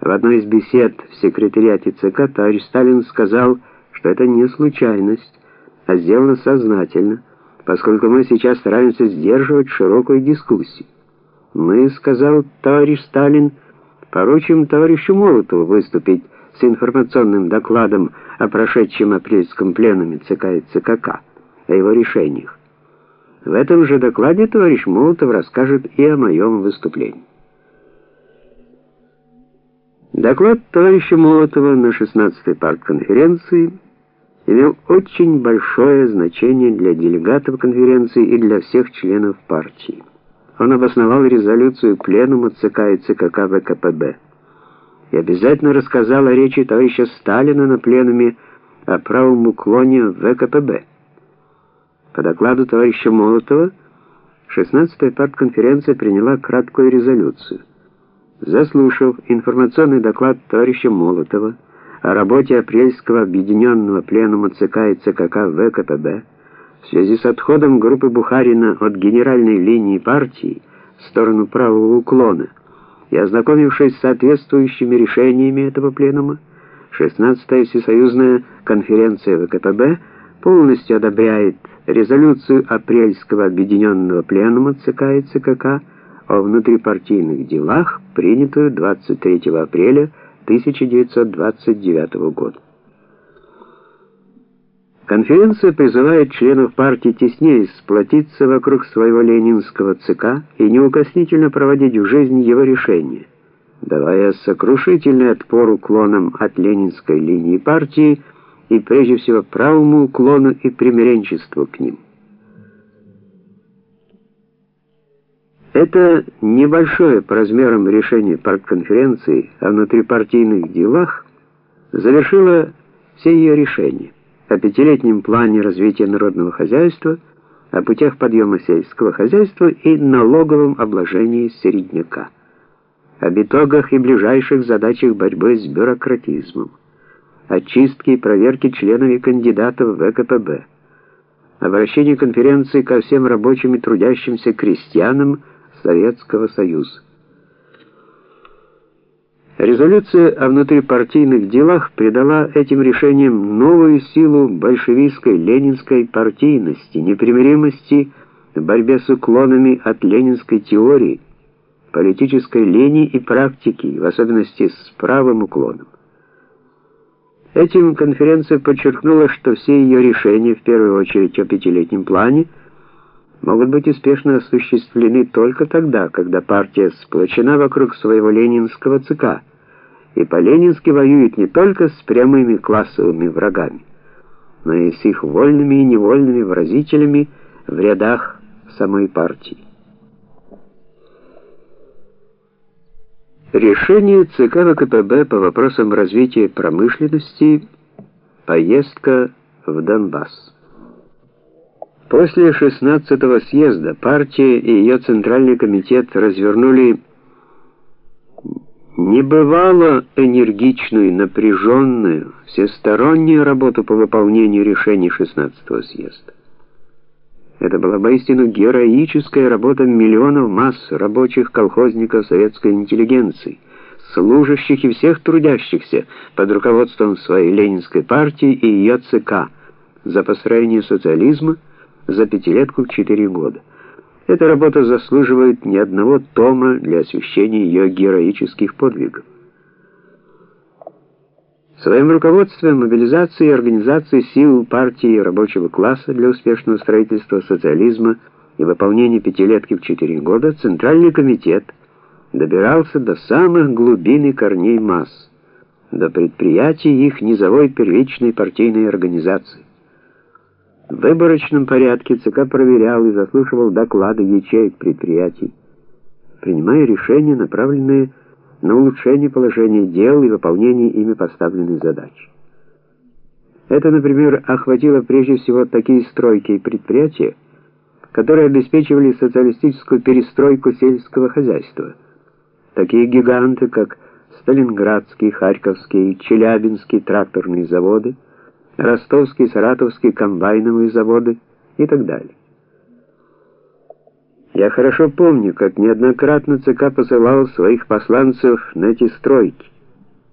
В одной из бесед в секретариате ЦК товарищ Сталин сказал, что это не случайность, а сделано сознательно, поскольку мы сейчас стараемся сдерживать широкую дискуссию. Мы, сказал товарищ Сталин, поручим товарищу Молотову выступить с информационным докладом о прошедшем апрельском пленуме ЦК и ЦКК, о его решениях. В этом же докладе товарищ Молотов расскажет и о моем выступлении. Доклад товарища Молотова на 16-й партконференции имел очень большое значение для делегатов конференции и для всех членов партии. Он обосновал резолюцию Пленума ЦК и ЦКК ВКПБ и обязательно рассказал о речи товарища Сталина на пленуме о правом уклоне ВКПБ. По докладу товарища Молотова 16-я партконференция приняла краткую резолюцию. Заслушав информационный доклад товарища Молотова о работе апрельского объединенного пленума ЦК и ЦКК ВКПБ в связи с отходом группы Бухарина от генеральной линии партии в сторону правого уклона и ознакомившись с соответствующими решениями этого пленума, 16-я всесоюзная конференция ВКПБ полностью одобряет резолюцию апрельского объединенного пленума ЦК и ЦКК о внутрипартийных делах, принятую 23 апреля 1929 года. Конференция призывает членов партии теснее сплотиться вокруг своего ленинского ЦК и неукоснительно проводить в жизнь его решения, давая сокрушительный отпор уклонам от ленинской линии партии и прежде всего правому уклону и примиренчеству к ним. Это небольшое по размерам решение партконференции о внутрипартийных делах завершило все ее решения о пятилетнем плане развития народного хозяйства, о путях подъема сельского хозяйства и налоговом обложении середняка, об итогах и ближайших задачах борьбы с бюрократизмом, очистки и проверки членов и кандидатов в ВКПБ, обращении конференции ко всем рабочим и трудящимся крестьянам Советского Союза. Резолюция о внутрипартийных делах придала этим решениям новую силу большевистской ленинской партийности, непримиримости в борьбе с уклонами от ленинской теории, политической лени и практики, в особенности с правым уклоном. Этим конференция подчеркнула, что все ее решения, в первую очередь о пятилетнем плане, могут быть успешно осуществлены только тогда, когда партия сплочена вокруг своего ленинского ЦК и по-ленински воюет не только с прямыми классовыми врагами, но и с их вольными и невольными выразителями в рядах самой партии. Решение ЦК ВКПБ по вопросам развития промышленности поездка в Донбасс. После 16-го съезда партия и ее Центральный комитет развернули небывало энергичную, напряженную, всестороннюю работу по выполнению решений 16-го съезда. Это была воистину героическая работа миллионов масс рабочих колхозников советской интеллигенции, служащих и всех трудящихся под руководством своей ленинской партии и ее ЦК за построение социализма за пятилетку в четыре года. Эта работа заслуживает ни одного тома для освещения ее героических подвигов. Своим руководством мобилизации и организации сил партии рабочего класса для успешного строительства социализма и выполнения пятилетки в четыре года Центральный комитет добирался до самых глубин и корней масс, до предприятий их низовой первичной партийной организации. В выборочном порядке ЦК проверял и заслушивал доклады ячеек предприятий, принимая решения, направленные на улучшение положения дел и выполнение ими поставленных задач. Это, например, охватило прежде всего такие стройки и предприятия, которые обеспечивали социалистическую перестройку сельского хозяйства. Такие гиганты, как Сталинградский, Харьковский, Челябинский тракторные заводы, Ростовские, Саратовские комбайновые заводы и так далее. Я хорошо помню, как неоднократно ЦК посылал своих посланцев на эти стройки.